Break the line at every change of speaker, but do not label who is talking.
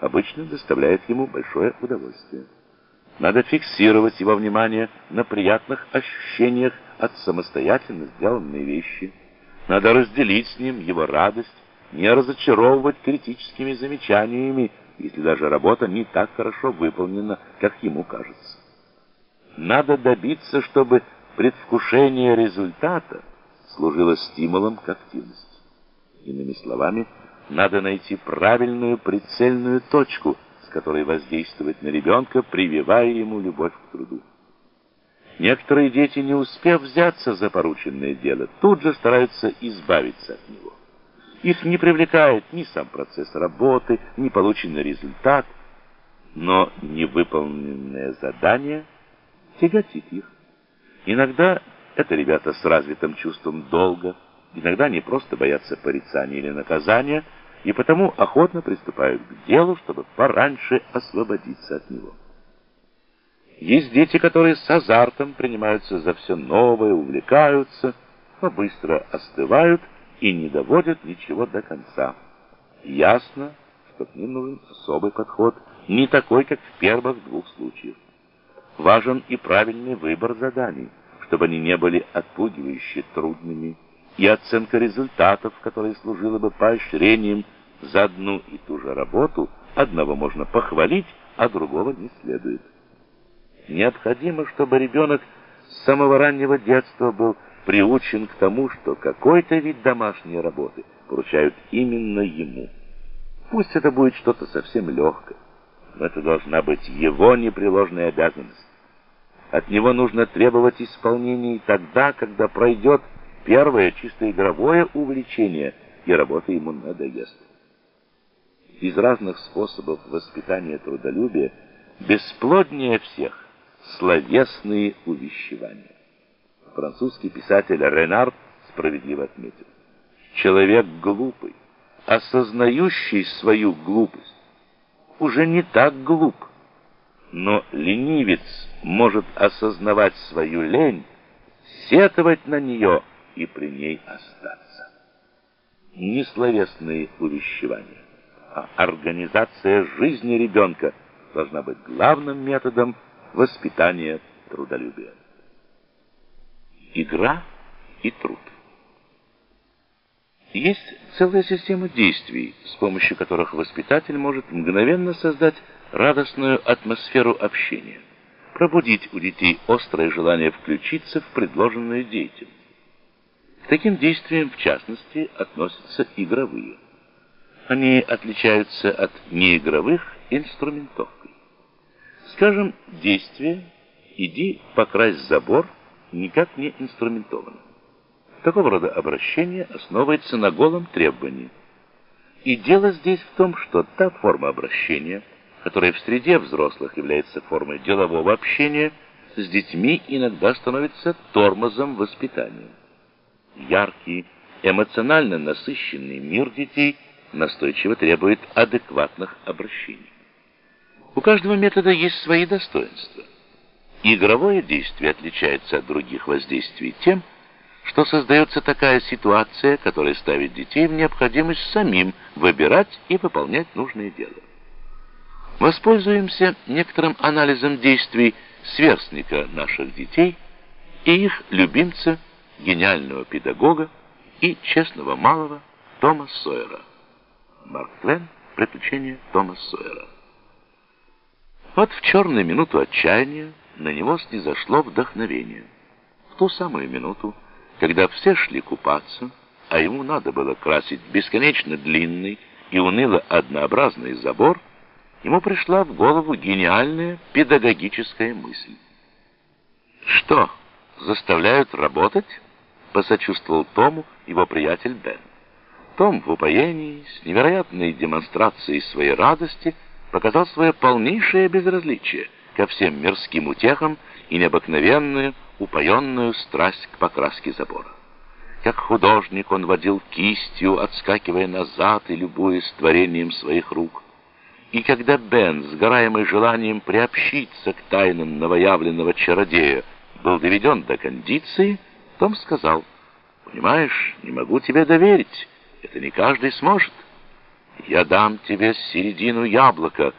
обычно доставляет ему большое удовольствие. Надо фиксировать его внимание на приятных ощущениях от самостоятельно сделанной вещи. Надо разделить с ним его радость, не разочаровывать критическими замечаниями, если даже работа не так хорошо выполнена, как ему кажется. Надо добиться, чтобы предвкушение результата служило стимулом к активности. Иными словами, надо найти правильную прицельную точку, с которой воздействовать на ребенка, прививая ему любовь к труду. Некоторые дети, не успев взяться за порученное дело, тут же стараются избавиться от него. Их не привлекает ни сам процесс работы, ни полученный результат, но невыполненное задание тяготит их. Иногда это ребята с развитым чувством долга, иногда они просто боятся порицания или наказания, и потому охотно приступают к делу, чтобы пораньше освободиться от него. Есть дети, которые с азартом принимаются за все новое, увлекаются, но быстро остывают и не доводят ничего до конца. Ясно, что к ним нужен особый подход, не такой, как в первых двух случаях. Важен и правильный выбор заданий, чтобы они не были отпугивающе трудными, и оценка результатов, которая служила бы поощрением за одну и ту же работу, одного можно похвалить, а другого не следует. Необходимо, чтобы ребенок с самого раннего детства был приучен к тому, что какой-то вид домашней работы поручают именно ему. Пусть это будет что-то совсем легкое, но это должна быть его непреложная обязанность. От него нужно требовать исполнения тогда, когда пройдет первое чисто игровое увлечение, и работа ему надоест. Из разных способов воспитания трудолюбия бесплоднее всех словесные увещевания. Французский писатель Ренар справедливо отметил: человек глупый, осознающий свою глупость, уже не так глуп. Но ленивец может осознавать свою лень, сетовать на нее и при ней остаться. Не словесные увещевания, а организация жизни ребенка должна быть главным методом воспитания трудолюбия. Игра и труд. Есть целая система действий, с помощью которых воспитатель может мгновенно создать радостную атмосферу общения, пробудить у детей острое желание включиться в предложенную деятельность. Таким действиям, в частности, относятся игровые. Они отличаются от неигровых инструментовкой. Скажем, действие «иди покрась забор» никак не инструментовано. Такого рода обращение основывается на голом требовании. И дело здесь в том, что та форма обращения, которая в среде взрослых является формой делового общения, с детьми иногда становится тормозом воспитания. Яркий, эмоционально насыщенный мир детей настойчиво требует адекватных обращений. У каждого метода есть свои достоинства. Игровое действие отличается от других воздействий тем, что создается такая ситуация, которая ставит детей в необходимость самим выбирать и выполнять нужное дело. Воспользуемся некоторым анализом действий сверстника наших детей и их любимца, гениального педагога и честного малого Тома Сойера. Марк Твен «Приключения Тома Сойера». Вот в черную минуту отчаяния на него снизошло вдохновение. В ту самую минуту, когда все шли купаться, а ему надо было красить бесконечно длинный и уныло однообразный забор, ему пришла в голову гениальная педагогическая мысль. «Что, заставляют работать?» — посочувствовал Тому его приятель Бен. Том в упоении, с невероятной демонстрацией своей радости, показал свое полнейшее безразличие ко всем мирским утехам и необыкновенную, упоенную страсть к покраске забора. Как художник он водил кистью, отскакивая назад и любуясь творением своих рук. И когда Бен, сгораемый желанием приобщиться к тайнам новоявленного чародея, был доведен до кондиции, Том сказал, «Понимаешь, не могу тебе доверить, это не каждый сможет». Я дам тебе середину яблока,